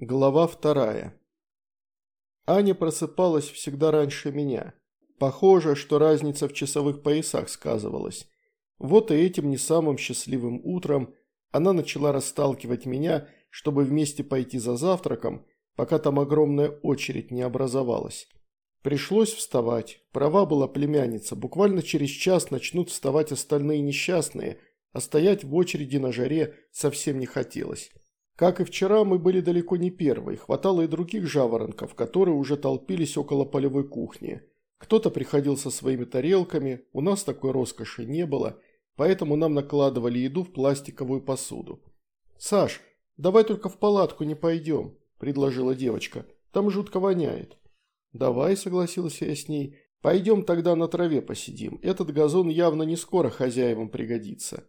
Глава вторая. Аня просыпалась всегда раньше меня. Похоже, что разница в часовых поясах сказывалась. Вот и этим не самым счастливым утром она начала расталкивать меня, чтобы вместе пойти за завтраком, пока там огромная очередь не образовалась. Пришлось вставать. Права была племянница. Буквально через час начнут вставать остальные несчастные, а стоять в очереди на жаре совсем не хотелось. Как и вчера, мы были далеко не первые, хватало и других жаворонков, которые уже толпились около полевой кухни. Кто-то приходил со своими тарелками, у нас такой роскоши не было, поэтому нам накладывали еду в пластиковую посуду. «Саш, давай только в палатку не пойдем», – предложила девочка, – «там жутко воняет». «Давай», – согласился я с ней, – «пойдем тогда на траве посидим, этот газон явно не скоро хозяевам пригодится».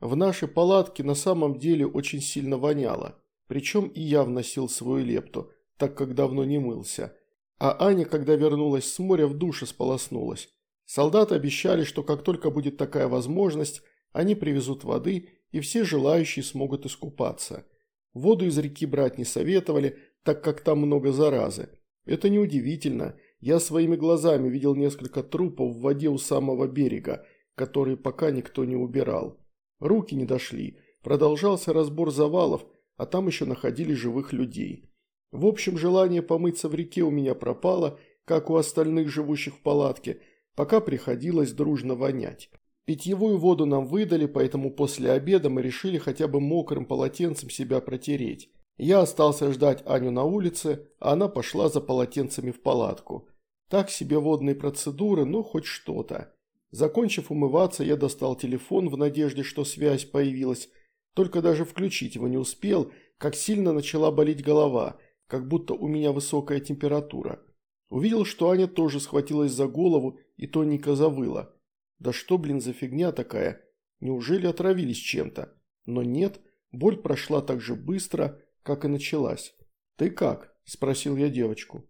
В нашей палатке на самом деле очень сильно воняло, причем и я вносил свою лепту, так как давно не мылся. А Аня, когда вернулась с моря, в душе сполоснулась. Солдаты обещали, что как только будет такая возможность, они привезут воды, и все желающие смогут искупаться. Воду из реки брать не советовали, так как там много заразы. Это неудивительно, я своими глазами видел несколько трупов в воде у самого берега, которые пока никто не убирал. Руки не дошли, продолжался разбор завалов, а там еще находили живых людей. В общем, желание помыться в реке у меня пропало, как у остальных живущих в палатке, пока приходилось дружно вонять. Питьевую воду нам выдали, поэтому после обеда мы решили хотя бы мокрым полотенцем себя протереть. Я остался ждать Аню на улице, а она пошла за полотенцами в палатку. Так себе водные процедуры, но хоть что-то. Закончив умываться, я достал телефон в надежде, что связь появилась, только даже включить его не успел, как сильно начала болеть голова, как будто у меня высокая температура. Увидел, что Аня тоже схватилась за голову и тоненько завыла. Да что, блин, за фигня такая? Неужели отравились чем-то? Но нет, боль прошла так же быстро, как и началась. «Ты как?» – спросил я девочку.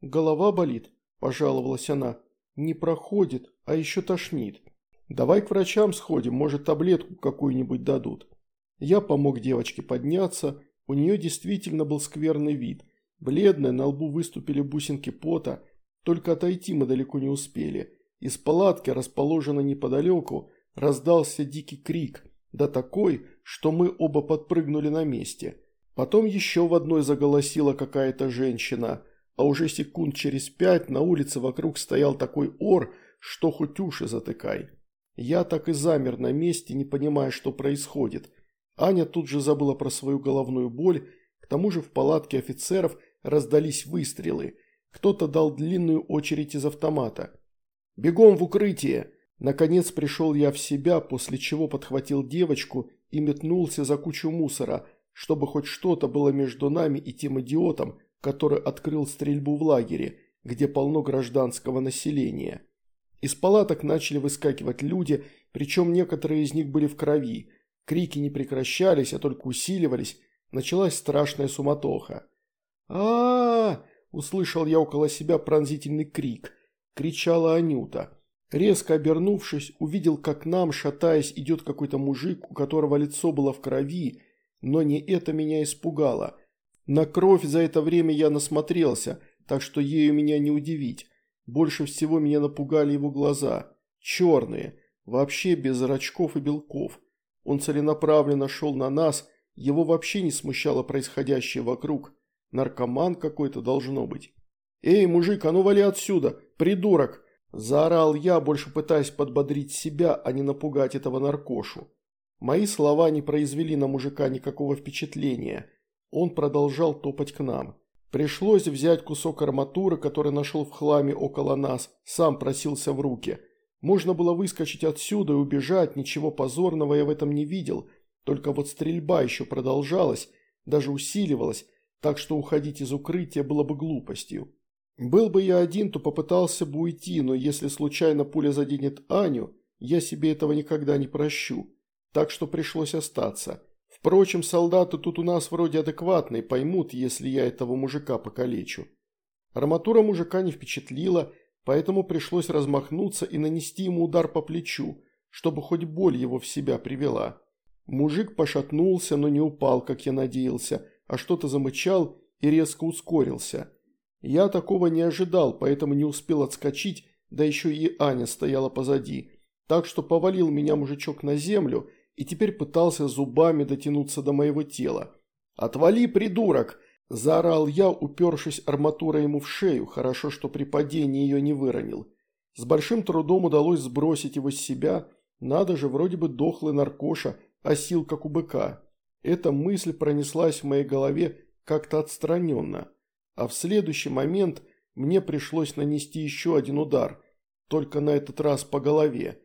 «Голова болит», – пожаловалась она. «Не проходит, а еще тошнит. Давай к врачам сходим, может таблетку какую-нибудь дадут». Я помог девочке подняться, у нее действительно был скверный вид. Бледная, на лбу выступили бусинки пота, только отойти мы далеко не успели. Из палатки, расположенной неподалеку, раздался дикий крик, да такой, что мы оба подпрыгнули на месте. Потом еще в одной заголосила какая-то женщина – а уже секунд через пять на улице вокруг стоял такой ор, что хоть уши затыкай. Я так и замер на месте, не понимая, что происходит. Аня тут же забыла про свою головную боль, к тому же в палатке офицеров раздались выстрелы. Кто-то дал длинную очередь из автомата. «Бегом в укрытие!» Наконец пришел я в себя, после чего подхватил девочку и метнулся за кучу мусора, чтобы хоть что-то было между нами и тем идиотом, который открыл стрельбу в лагере, где полно гражданского населения. Из палаток начали выскакивать люди, причем некоторые из них были в крови. Крики не прекращались, а только усиливались. Началась страшная суматоха. а, -а, -а услышал я около себя пронзительный крик. Кричала Анюта. Резко обернувшись, увидел, как нам, шатаясь, идет какой-то мужик, у которого лицо было в крови, но не это меня испугало – на кровь за это время я насмотрелся, так что ею меня не удивить. Больше всего меня напугали его глаза. Черные, вообще без зрачков и белков. Он целенаправленно шел на нас, его вообще не смущало происходящее вокруг. Наркоман какой-то должно быть. «Эй, мужик, а ну вали отсюда, придурок!» Заорал я, больше пытаясь подбодрить себя, а не напугать этого наркошу. Мои слова не произвели на мужика никакого впечатления – он продолжал топать к нам. Пришлось взять кусок арматуры, который нашел в хламе около нас, сам просился в руки. Можно было выскочить отсюда и убежать, ничего позорного я в этом не видел, только вот стрельба еще продолжалась, даже усиливалась, так что уходить из укрытия было бы глупостью. Был бы я один, то попытался бы уйти, но если случайно пуля заденет Аню, я себе этого никогда не прощу, так что пришлось остаться. Впрочем, солдаты тут у нас вроде адекватные, поймут, если я этого мужика покалечу. Арматура мужика не впечатлила, поэтому пришлось размахнуться и нанести ему удар по плечу, чтобы хоть боль его в себя привела. Мужик пошатнулся, но не упал, как я надеялся, а что-то замычал и резко ускорился. Я такого не ожидал, поэтому не успел отскочить, да еще и Аня стояла позади. Так что повалил меня мужичок на землю и теперь пытался зубами дотянуться до моего тела. «Отвали, придурок!» – заорал я, упершись арматурой ему в шею, хорошо, что при падении ее не выронил. С большим трудом удалось сбросить его с себя, надо же, вроде бы дохлый наркоша, а сил как у быка. Эта мысль пронеслась в моей голове как-то отстраненно. А в следующий момент мне пришлось нанести еще один удар, только на этот раз по голове.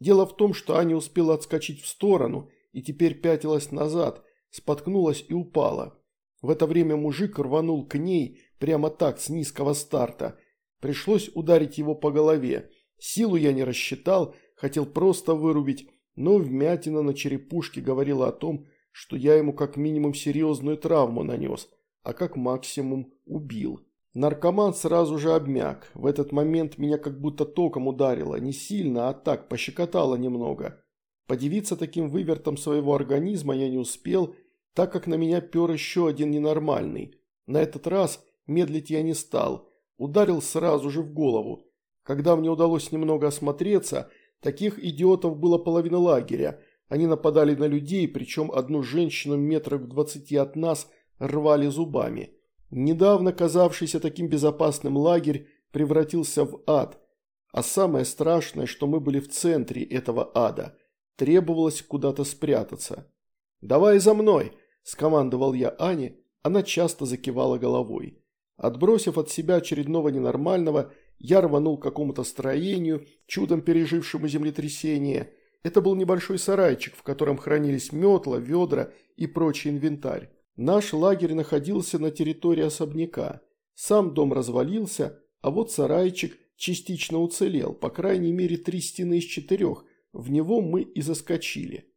Дело в том, что Аня успела отскочить в сторону и теперь пятилась назад, споткнулась и упала. В это время мужик рванул к ней прямо так, с низкого старта. Пришлось ударить его по голове. Силу я не рассчитал, хотел просто вырубить, но вмятина на черепушке говорила о том, что я ему как минимум серьезную травму нанес, а как максимум убил. Наркоман сразу же обмяк. В этот момент меня как будто током ударило, не сильно, а так, пощекотало немного. Подивиться таким вывертом своего организма я не успел, так как на меня пер еще один ненормальный. На этот раз медлить я не стал, ударил сразу же в голову. Когда мне удалось немного осмотреться, таких идиотов было половина лагеря. Они нападали на людей, причем одну женщину метров в двадцати от нас рвали зубами. Недавно казавшийся таким безопасным лагерь превратился в ад. А самое страшное, что мы были в центре этого ада – Требовалось куда-то спрятаться. «Давай за мной!» – скомандовал я Ане, она часто закивала головой. Отбросив от себя очередного ненормального, я рванул к какому-то строению, чудом пережившему землетрясение. Это был небольшой сарайчик, в котором хранились метла, ведра и прочий инвентарь. Наш лагерь находился на территории особняка. Сам дом развалился, а вот сарайчик частично уцелел, по крайней мере три стены из четырех, в него мы и заскочили.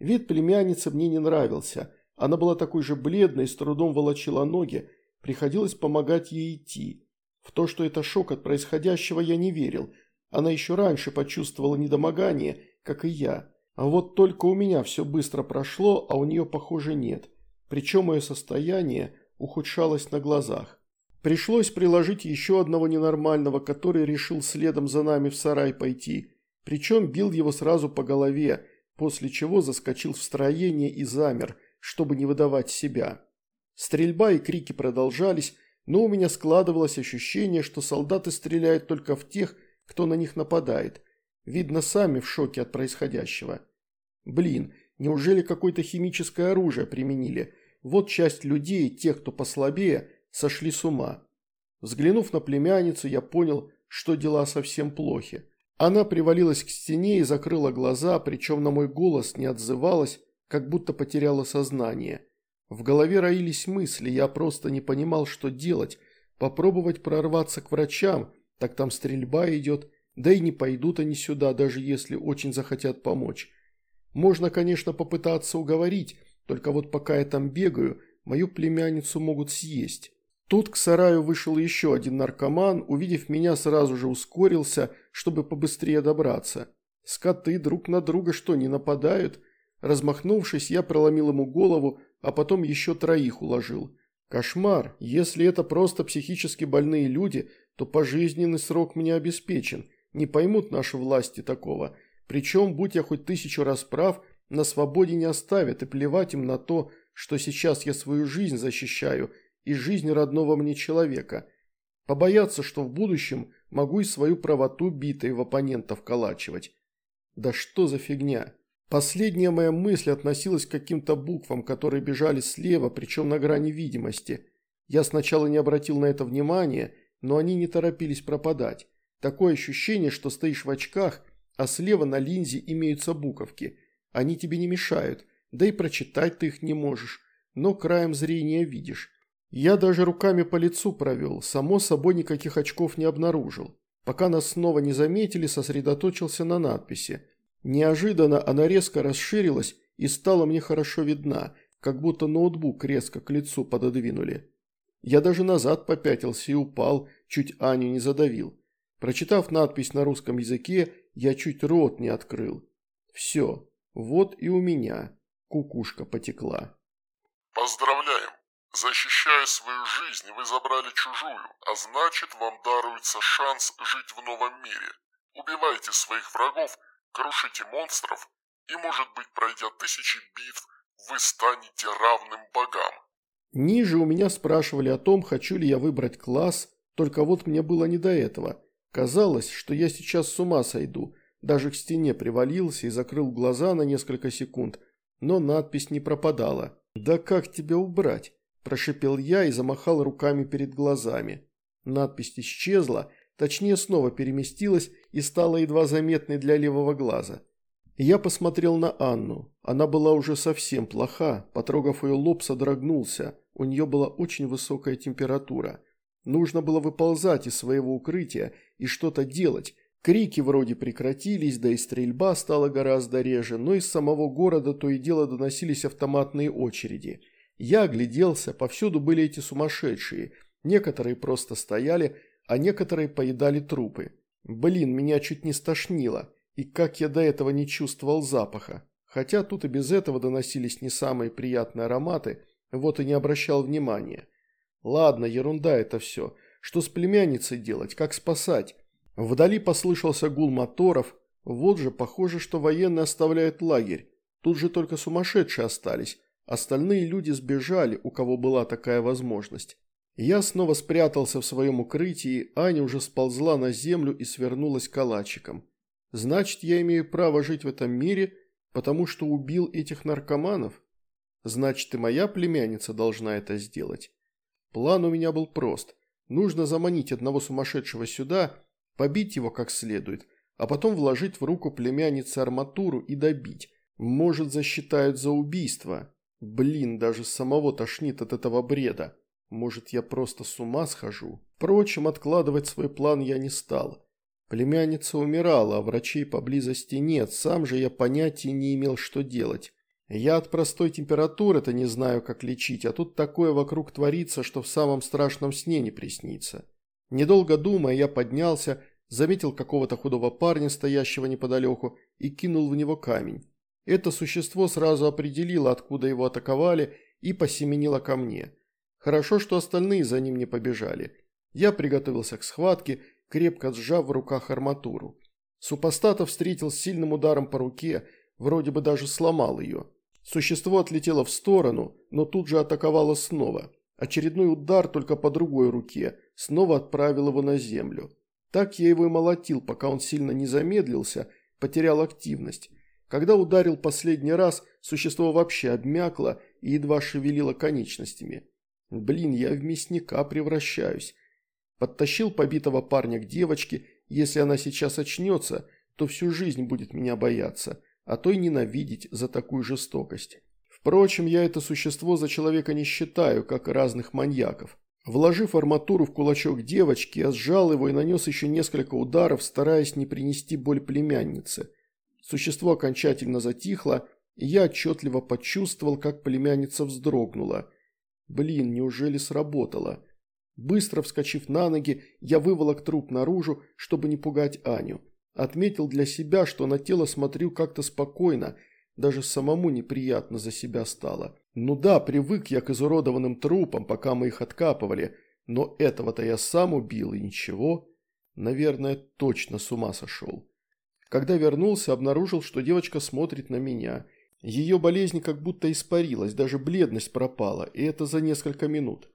Вид племянницы мне не нравился. Она была такой же бледной, с трудом волочила ноги, приходилось помогать ей идти. В то, что это шок от происходящего, я не верил. Она еще раньше почувствовала недомогание, как и я. А вот только у меня все быстро прошло, а у нее, похоже, нет. Причем мое состояние ухудшалось на глазах. Пришлось приложить еще одного ненормального, который решил следом за нами в сарай пойти. Причем бил его сразу по голове, после чего заскочил в строение и замер, чтобы не выдавать себя. Стрельба и крики продолжались, но у меня складывалось ощущение, что солдаты стреляют только в тех, кто на них нападает. Видно, сами в шоке от происходящего. Блин, неужели какое-то химическое оружие применили? Вот часть людей, тех, кто послабее, сошли с ума. Взглянув на племянницу, я понял, что дела совсем плохи. Она привалилась к стене и закрыла глаза, причем на мой голос не отзывалась, как будто потеряла сознание. В голове роились мысли, я просто не понимал, что делать. Попробовать прорваться к врачам, так там стрельба идет, да и не пойдут они сюда, даже если очень захотят помочь. Можно, конечно, попытаться уговорить, только вот пока я там бегаю, мою племянницу могут съесть. Тут к сараю вышел еще один наркоман, увидев меня, сразу же ускорился, чтобы побыстрее добраться. Скоты друг на друга что, не нападают? Размахнувшись, я проломил ему голову, а потом еще троих уложил. Кошмар, если это просто психически больные люди, то пожизненный срок мне обеспечен. Не поймут наши власти такого. Причем, будь я хоть тысячу раз прав, на свободе не оставят и плевать им на то, что сейчас я свою жизнь защищаю – и жизнь родного мне человека. Побояться, что в будущем могу и свою правоту битой в оппонентов вколачивать. Да что за фигня? Последняя моя мысль относилась к каким-то буквам, которые бежали слева, причем на грани видимости. Я сначала не обратил на это внимания, но они не торопились пропадать. Такое ощущение, что стоишь в очках, а слева на линзе имеются буковки. Они тебе не мешают, да и прочитать ты их не можешь, но краем зрения видишь. Я даже руками по лицу провел, само собой никаких очков не обнаружил. Пока нас снова не заметили, сосредоточился на надписи. Неожиданно она резко расширилась и стала мне хорошо видна, как будто ноутбук резко к лицу пододвинули. Я даже назад попятился и упал, чуть Аню не задавил. Прочитав надпись на русском языке, я чуть рот не открыл. Все, вот и у меня кукушка потекла. Поздравляем! Защищая свою жизнь, вы забрали чужую, а значит, вам даруется шанс жить в новом мире. Убивайте своих врагов, крушите монстров, и, может быть, пройдя тысячи битв, вы станете равным богам. Ниже у меня спрашивали о том, хочу ли я выбрать класс, только вот мне было не до этого. Казалось, что я сейчас с ума сойду, даже к стене привалился и закрыл глаза на несколько секунд, но надпись не пропадала. «Да как тебя убрать?» – прошипел я и замахал руками перед глазами. Надпись исчезла, точнее снова переместилась и стала едва заметной для левого глаза. Я посмотрел на Анну. Она была уже совсем плоха, потрогав ее лоб, содрогнулся. У нее была очень высокая температура. Нужно было выползать из своего укрытия и что-то делать. Крики вроде прекратились, да и стрельба стала гораздо реже, но из самого города то и дело доносились автоматные очереди. Я огляделся, повсюду были эти сумасшедшие. Некоторые просто стояли, а некоторые поедали трупы. Блин, меня чуть не стошнило. И как я до этого не чувствовал запаха. Хотя тут и без этого доносились не самые приятные ароматы, вот и не обращал внимания. Ладно, ерунда это все. Что с племянницей делать, как спасать? Вдали послышался гул моторов. Вот же, похоже, что военные оставляют лагерь. Тут же только сумасшедшие остались. Остальные люди сбежали, у кого была такая возможность. Я снова спрятался в своем укрытии, Аня уже сползла на землю и свернулась калачиком. Значит, я имею право жить в этом мире, потому что убил этих наркоманов? Значит, и моя племянница должна это сделать. План у меня был прост. Нужно заманить одного сумасшедшего сюда, побить его как следует, а потом вложить в руку племяннице арматуру и добить. Может, засчитают за убийство. Блин, даже самого тошнит от этого бреда. Может, я просто с ума схожу? Впрочем, откладывать свой план я не стал. Племянница умирала, а врачей поблизости нет, сам же я понятия не имел, что делать. Я от простой температуры-то не знаю, как лечить, а тут такое вокруг творится, что в самом страшном сне не приснится. Недолго думая, я поднялся, заметил какого-то худого парня, стоящего неподалеку, и кинул в него камень. Это существо сразу определило, откуда его атаковали, и посеменило ко мне. Хорошо, что остальные за ним не побежали. Я приготовился к схватке, крепко сжав в руках арматуру. Супостата встретил сильным ударом по руке, вроде бы даже сломал ее. Существо отлетело в сторону, но тут же атаковало снова. Очередной удар только по другой руке, снова отправил его на землю. Так я его и молотил, пока он сильно не замедлился, потерял активность. Когда ударил последний раз, существо вообще обмякло и едва шевелило конечностями. Блин, я в мясника превращаюсь. Подтащил побитого парня к девочке, если она сейчас очнется, то всю жизнь будет меня бояться, а то и ненавидеть за такую жестокость. Впрочем, я это существо за человека не считаю, как и разных маньяков. Вложив арматуру в кулачок девочки, я сжал его и нанес еще несколько ударов, стараясь не принести боль племяннице. Существо окончательно затихло, и я отчетливо почувствовал, как племянница вздрогнула. Блин, неужели сработало? Быстро вскочив на ноги, я выволок труп наружу, чтобы не пугать Аню. Отметил для себя, что на тело смотрю как-то спокойно, даже самому неприятно за себя стало. Ну да, привык я к изуродованным трупам, пока мы их откапывали, но этого-то я сам убил, и ничего. Наверное, точно с ума сошел. Когда вернулся, обнаружил, что девочка смотрит на меня. Ее болезнь как будто испарилась, даже бледность пропала, и это за несколько минут.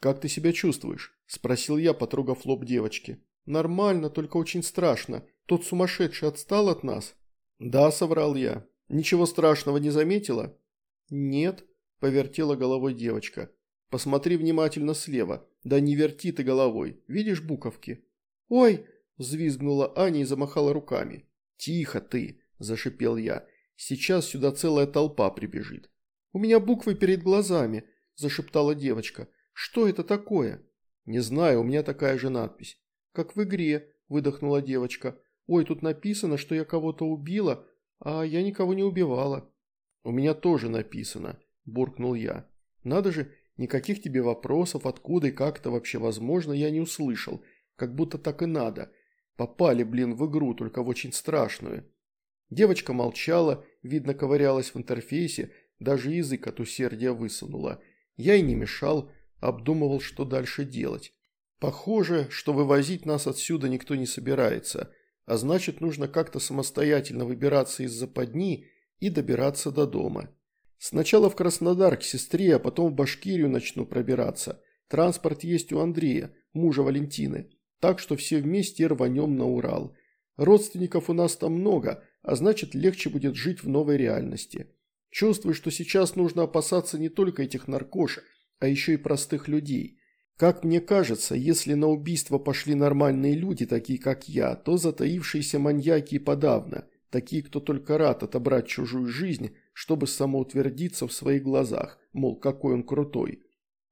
«Как ты себя чувствуешь?» – спросил я, потрогав лоб девочки. «Нормально, только очень страшно. Тот сумасшедший отстал от нас?» «Да», – соврал я. «Ничего страшного не заметила?» «Нет», – повертела головой девочка. «Посмотри внимательно слева. Да не верти ты головой. Видишь буковки?» «Ой!» Взвизгнула Аня и замахала руками. «Тихо ты!» – зашипел я. «Сейчас сюда целая толпа прибежит». «У меня буквы перед глазами», – зашептала девочка. «Что это такое?» «Не знаю, у меня такая же надпись». «Как в игре», – выдохнула девочка. «Ой, тут написано, что я кого-то убила, а я никого не убивала». «У меня тоже написано», – буркнул я. «Надо же, никаких тебе вопросов, откуда и как это вообще возможно, я не услышал. Как будто так и надо. Попали, блин, в игру, только в очень страшную. Девочка молчала, видно, ковырялась в интерфейсе, даже язык от усердия высунула. Я и не мешал, обдумывал, что дальше делать. Похоже, что вывозить нас отсюда никто не собирается, а значит, нужно как-то самостоятельно выбираться из западни и добираться до дома. Сначала в Краснодар к сестре, а потом в Башкирию начну пробираться. Транспорт есть у Андрея, мужа Валентины, так что все вместе рванем на Урал. Родственников у нас там много, а значит легче будет жить в новой реальности. Чувствую, что сейчас нужно опасаться не только этих наркош, а еще и простых людей. Как мне кажется, если на убийство пошли нормальные люди, такие как я, то затаившиеся маньяки подавно, такие, кто только рад отобрать чужую жизнь, чтобы самоутвердиться в своих глазах, мол, какой он крутой.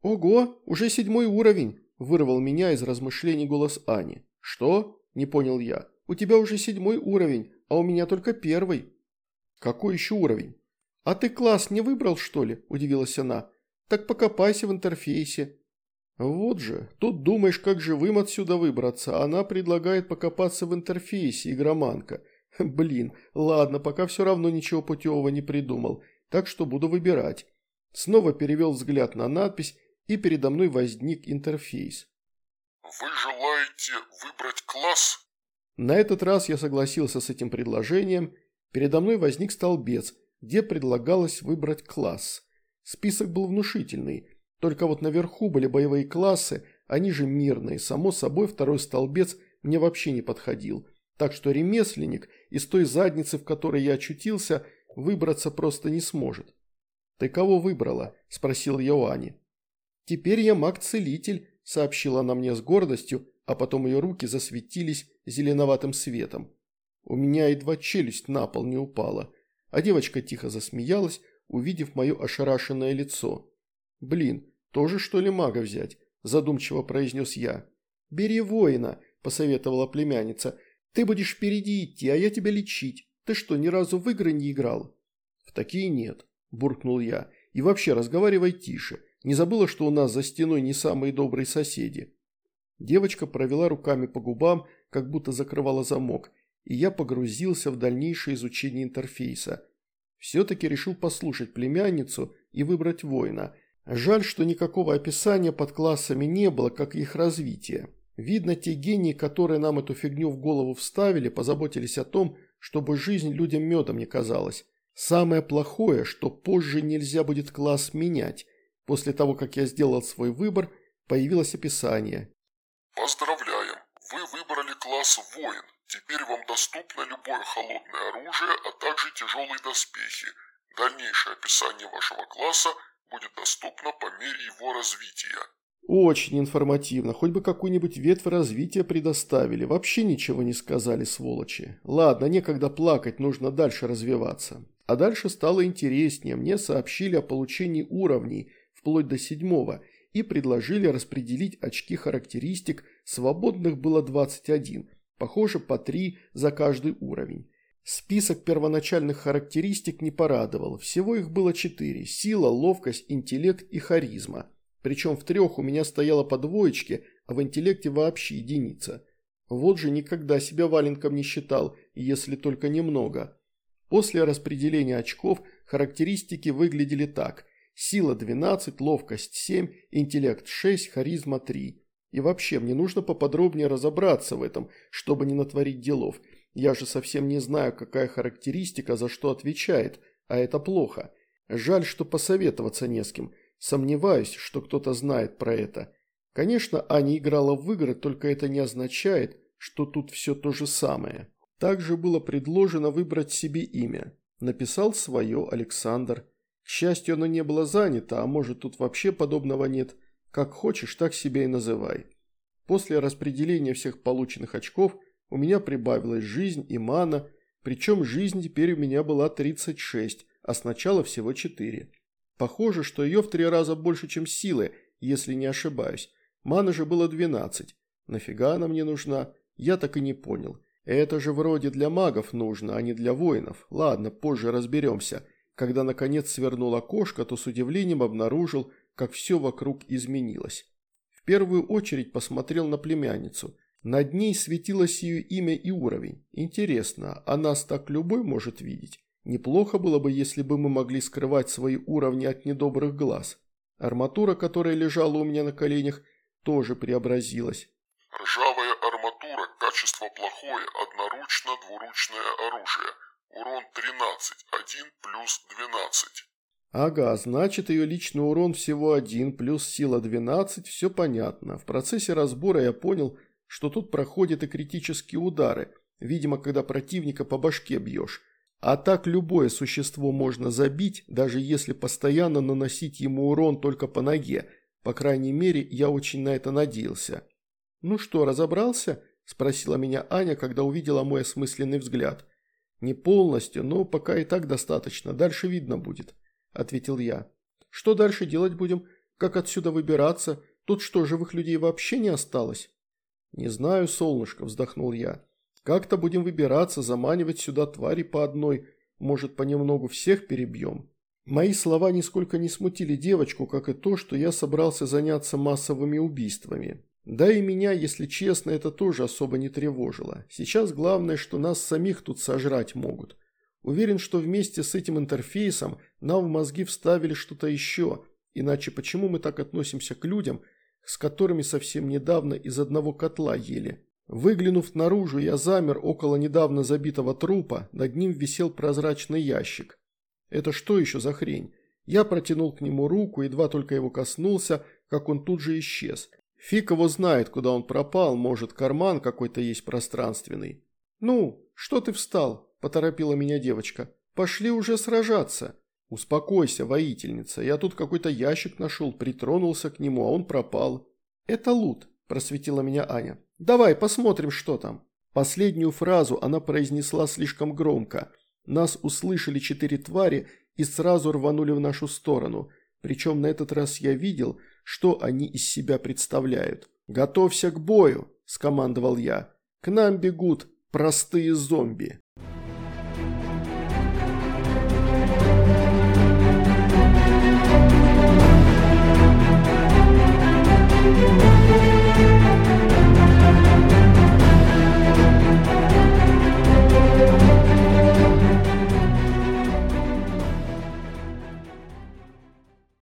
«Ого, уже седьмой уровень!» – вырвал меня из размышлений голос Ани. «Что?» – не понял я. «У тебя уже седьмой уровень, а у меня только первый». «Какой еще уровень?» «А ты класс не выбрал, что ли?» – удивилась она. «Так покопайся в интерфейсе». «Вот же, тут думаешь, как живым отсюда выбраться, она предлагает покопаться в интерфейсе, игроманка. Блин, ладно, пока все равно ничего путевого не придумал, так что буду выбирать». Снова перевел взгляд на надпись, и передо мной возник интерфейс. «Вы желаете выбрать класс?» На этот раз я согласился с этим предложением. Передо мной возник столбец, где предлагалось выбрать класс. Список был внушительный, только вот наверху были боевые классы, они же мирные, само собой второй столбец мне вообще не подходил. Так что ремесленник из той задницы, в которой я очутился, выбраться просто не сможет. «Ты кого выбрала?» – спросил я у Ани. «Теперь я маг-целитель», – сообщила она мне с гордостью, а потом ее руки засветились зеленоватым светом. У меня едва челюсть на пол не упала, а девочка тихо засмеялась, увидев мое ошарашенное лицо. «Блин, тоже что ли мага взять?» – задумчиво произнес я. «Бери воина», – посоветовала племянница. «Ты будешь впереди идти, а я тебя лечить. Ты что, ни разу в игры не играл?» «В такие нет», – буркнул я. «И вообще разговаривай тише. Не забыла, что у нас за стеной не самые добрые соседи?» Девочка провела руками по губам, как будто закрывала замок, и я погрузился в дальнейшее изучение интерфейса. Все-таки решил послушать племянницу и выбрать воина. Жаль, что никакого описания под классами не было, как их развитие. Видно, те гении, которые нам эту фигню в голову вставили, позаботились о том, чтобы жизнь людям медом не казалась. Самое плохое, что позже нельзя будет класс менять. После того, как я сделал свой выбор, появилось описание. Поздравляем! Вы выбрали класс воин. Теперь вам доступно любое холодное оружие, а также тяжелые доспехи. Дальнейшее описание вашего класса будет доступно по мере его развития. Очень информативно. Хоть бы какую-нибудь ветвь развития предоставили. Вообще ничего не сказали, сволочи. Ладно, некогда плакать, нужно дальше развиваться. А дальше стало интереснее. Мне сообщили о получении уровней, вплоть до седьмого – и предложили распределить очки характеристик, свободных было 21, похоже по 3 за каждый уровень. Список первоначальных характеристик не порадовал, всего их было 4 – сила, ловкость, интеллект и харизма. Причем в трех у меня стояло по двоечке, а в интеллекте вообще единица. Вот же никогда себя валенком не считал, если только немного. После распределения очков характеристики выглядели так – Сила 12, ловкость 7, интеллект 6, харизма 3. И вообще, мне нужно поподробнее разобраться в этом, чтобы не натворить делов. Я же совсем не знаю, какая характеристика за что отвечает, а это плохо. Жаль, что посоветоваться не с кем. Сомневаюсь, что кто-то знает про это. Конечно, Аня играла в игры, только это не означает, что тут все то же самое. Также было предложено выбрать себе имя. Написал свое Александр. К счастью, оно не было занято, а может тут вообще подобного нет. Как хочешь, так себя и называй. После распределения всех полученных очков у меня прибавилась жизнь и мана, причем жизнь теперь у меня была 36, а сначала всего 4. Похоже, что ее в три раза больше, чем силы, если не ошибаюсь. Мана же было 12. Нафига она мне нужна? Я так и не понял. Это же вроде для магов нужно, а не для воинов. Ладно, позже разберемся. Когда наконец свернул окошко, то с удивлением обнаружил, как все вокруг изменилось. В первую очередь посмотрел на племянницу. Над ней светилось ее имя и уровень. Интересно, а нас так любой может видеть? Неплохо было бы, если бы мы могли скрывать свои уровни от недобрых глаз. Арматура, которая лежала у меня на коленях, тоже преобразилась. Ржавая арматура, качество плохое, одноручно, двуручное оружие. Урон 13, 1 плюс 12. Ага, значит ее личный урон всего один, плюс сила 12, все понятно. В процессе разбора я понял, что тут проходят и критические удары, видимо, когда противника по башке бьешь. А так любое существо можно забить, даже если постоянно наносить ему урон только по ноге. По крайней мере, я очень на это надеялся. «Ну что, разобрался?» – спросила меня Аня, когда увидела мой осмысленный взгляд. «Не полностью, но пока и так достаточно, дальше видно будет», – ответил я. «Что дальше делать будем? Как отсюда выбираться? Тут что, живых людей вообще не осталось?» «Не знаю, солнышко», – вздохнул я. «Как-то будем выбираться, заманивать сюда твари по одной. Может, понемногу всех перебьем?» Мои слова нисколько не смутили девочку, как и то, что я собрался заняться массовыми убийствами. Да и меня, если честно, это тоже особо не тревожило. Сейчас главное, что нас самих тут сожрать могут. Уверен, что вместе с этим интерфейсом нам в мозги вставили что-то еще, иначе почему мы так относимся к людям, с которыми совсем недавно из одного котла ели? Выглянув наружу, я замер около недавно забитого трупа, над ним висел прозрачный ящик. Это что еще за хрень? Я протянул к нему руку, едва только его коснулся, как он тут же исчез. Фиг его знает, куда он пропал, может, карман какой-то есть пространственный. «Ну, что ты встал?» – поторопила меня девочка. «Пошли уже сражаться». «Успокойся, воительница, я тут какой-то ящик нашел, притронулся к нему, а он пропал». «Это лут», – просветила меня Аня. «Давай посмотрим, что там». Последнюю фразу она произнесла слишком громко. Нас услышали четыре твари и сразу рванули в нашу сторону. Причем на этот раз я видел – что они из себя представляют. «Готовься к бою», – скомандовал я. «К нам бегут простые зомби».